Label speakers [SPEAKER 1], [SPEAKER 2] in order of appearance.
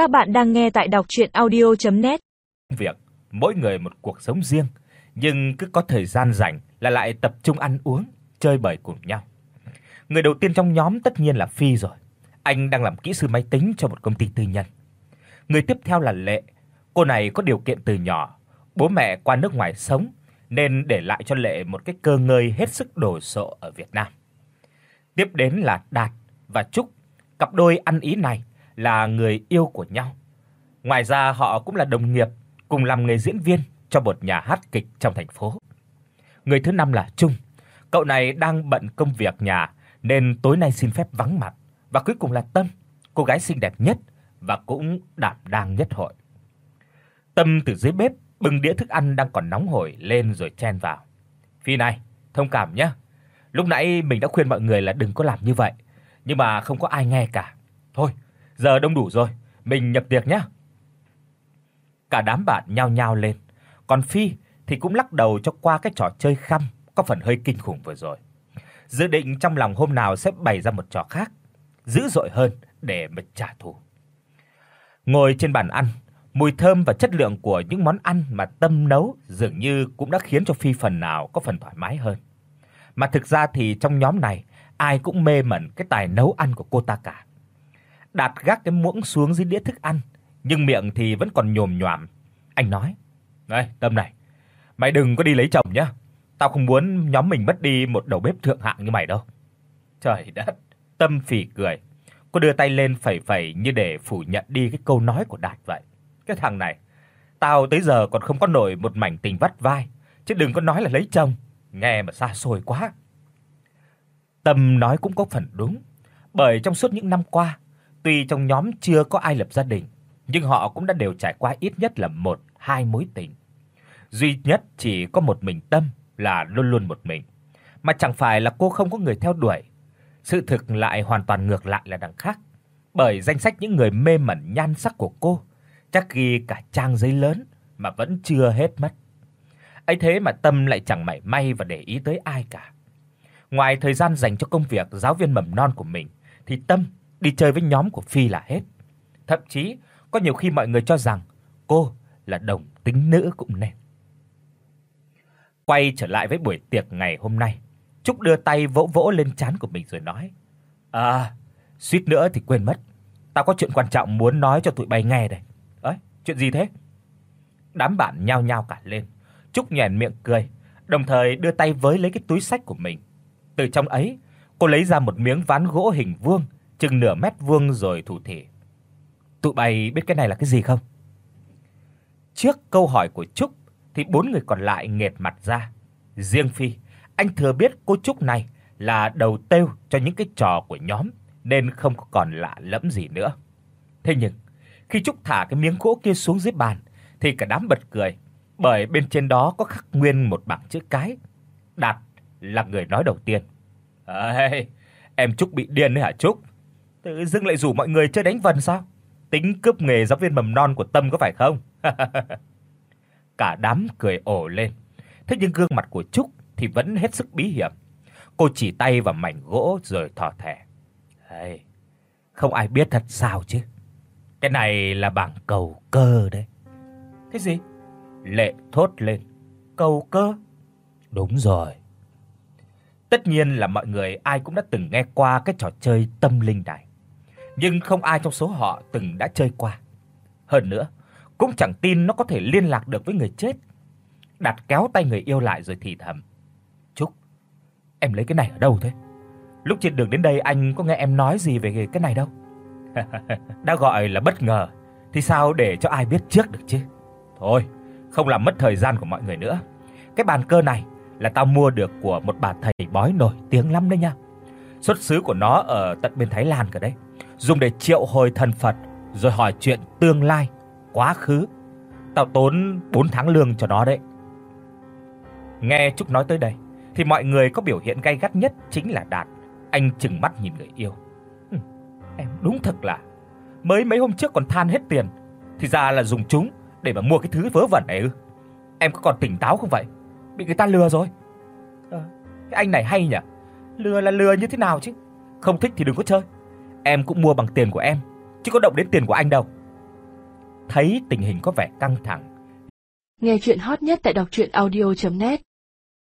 [SPEAKER 1] Các bạn đang nghe tại đọc audio net
[SPEAKER 2] Việc mỗi người một cuộc sống riêng, nhưng cứ có thời gian rảnh là lại tập trung ăn uống, chơi bời cùng nhau. Người đầu tiên trong nhóm tất nhiên là Phi rồi. Anh đang làm kỹ sư máy tính cho một công ty tư nhân. Người tiếp theo là Lệ. Cô này có điều kiện từ nhỏ, bố mẹ qua nước ngoài sống nên để lại cho Lệ một cái cơ ngơi hết sức đồ sộ ở Việt Nam. Tiếp đến là Đạt và Trúc, cặp đôi ăn ý này là người yêu của nhau. Ngoài ra họ cũng là đồng nghiệp, cùng làm nghề diễn viên cho một nhà hát kịch trong thành phố. Người thứ năm là Trung. Cậu này đang bận công việc nhà nên tối nay xin phép vắng mặt. Và cuối cùng là Tâm, cô gái xinh đẹp nhất và cũng đảm đang nhất hội. Tâm từ dưới bếp bưng đĩa thức ăn đang còn nóng hổi lên rồi chen vào. "Phi này, thông cảm nhé. Lúc nãy mình đã khuyên mọi người là đừng có làm như vậy, nhưng mà không có ai nghe cả. Thôi, giờ đông đủ rồi, mình nhập tiệc nhé." Cả đám bạn nhao nhao lên, còn Phi thì cũng lắc đầu cho qua cái trò chơi khăm có phần hơi kinh khủng vừa rồi. Dự định trong lòng hôm nào sẽ bày ra một trò khác, dữ dội hơn để mà trả thù. Ngồi trên bàn ăn, mùi thơm và chất lượng của những món ăn mà Tâm nấu dường như cũng đã khiến cho Phi phần nào có phần thoải mái hơn. Mà thực ra thì trong nhóm này, ai cũng mê mẩn cái tài nấu ăn của cô ta cả. Đạt gác cái muỗng xuống dưới đĩa thức ăn, nhưng miệng thì vẫn còn nhồm nhoàm. Anh nói: "Này, Tâm này, mày đừng có đi lấy chồng nhá. Tao không muốn nhóm mình mất đi một đầu bếp thượng hạng như mày đâu." Trời đất, Tâm phì cười. Cô đưa tay lên phẩy phẩy như để phủ nhận đi cái câu nói của Đạt vậy. Cái thằng này, tao tới giờ còn không có nổi một mảnh tình vắt vai, chứ đừng có nói là lấy chồng, nghe mà xa xôi quá. Tâm nói cũng có phần đúng, bởi trong suốt những năm qua, tuy trong nhóm chưa có ai lập gia đình, nhưng họ cũng đã đều trải qua ít nhất là một, hai mối tình. Duy nhất chỉ có một mình Tâm là luôn luôn một mình, mà chẳng phải là cô không có người theo đuổi. Sự thực lại hoàn toàn ngược lại là đằng khác, bởi danh sách những người mê mẩn nhan sắc của cô chắc ghi cả trang giấy lớn mà vẫn chưa hết mất. Ấy thế mà Tâm lại chẳng mảy may và để ý tới ai cả. Ngoài thời gian dành cho công việc giáo viên mầm non của mình thì Tâm đi chơi với nhóm của Phi là hết. Thậm chí có nhiều khi mọi người cho rằng cô là đồng tính nữ cũng nên. Quay trở lại với buổi tiệc ngày hôm nay, Trúc đưa tay vỗ vỗ lên trán của mình rồi nói: "À, suýt nữa thì quên mất. Tao có chuyện quan trọng muốn nói cho tụi bay nghe đây." "Ấy, chuyện gì thế?" Đám bạn nhao nhao cả lên. Trúc nhếch miệng cười, đồng thời đưa tay với lấy cái túi xách của mình. Từ trong ấy, cô lấy ra một miếng ván gỗ hình vuông, chừng nửa mét vuông rồi thủ thỉ. "Tụi bay biết cái này là cái gì không?" Trước câu hỏi của Trúc thì bốn người còn lại nghệt mặt ra. Riêng Phi, anh thừa biết cô Trúc này là đầu têu cho những cái trò của nhóm nên không còn lạ lẫm gì nữa. Thế nhưng, khi Trúc thả cái miếng gỗ kia xuống dưới bàn thì cả đám bật cười, bởi bên trên đó có khắc nguyên một bảng chữ cái. Đạt là người nói đầu tiên. "Ê, em Trúc bị điên đấy hả Trúc? Tự dưng lại rủ mọi người chơi đánh vần sao? Tính cướp nghề giáo viên mầm non của Tâm có phải không?" Cả đám cười ồ lên. Thế nhưng gương mặt của Trúc thì vẫn hết sức bí hiểm. Cô chỉ tay vào mảnh gỗ rồi thò thẻ. "Hey, không ai biết thật sao chứ? Cái này là bảng cầu cơ đấy." "Cái gì?" Lệ thốt lên. "Cầu cơ?" "Đúng rồi." Tất nhiên là mọi người ai cũng đã từng nghe qua cái trò chơi tâm linh này, nhưng không ai trong số họ từng đã chơi qua. Hơn nữa, cũng chẳng tin nó có thể liên lạc được với người chết. Đặt kéo tay người yêu lại rồi thì thầm: "Trúc, em lấy cái này ở đâu thế? Lúc trên đường đến đây anh có nghe em nói gì về cái này đâu." đã gọi là bất ngờ thì sao để cho ai biết trước được chứ. Thôi, không làm mất thời gian của mọi người nữa. Cái bàn cơ này là tao mua được của một bà thầy bói nổi tiếng lắm đấy nha. Xuất xứ của nó ở tận bên Thái Lan cả đấy. Dùng để triệu hồi thần Phật rồi hỏi chuyện tương lai, quá khứ. Tao tốn 4 tháng lương cho nó đấy. Nghe Trúc nói tới đây thì mọi người có biểu hiện gay gắt nhất chính là Đạt. Anh trừng mắt nhìn người yêu. Ừ, em đúng thật là mới mấy hôm trước còn than hết tiền, thì ra là dùng chúng để mà mua cái thứ vớ vẩn này ư? Em có còn tỉnh táo không vậy? Bị người ta lừa rồi. À, cái anh này hay nhỉ? Lừa là lừa như thế nào chứ? Không thích thì đừng có chơi. Em cũng mua bằng tiền của em, chứ có động đến tiền của anh đâu. thấy tình hình có vẻ căng thẳng.
[SPEAKER 3] Nghe chuyện hot nhất tại đọc audio net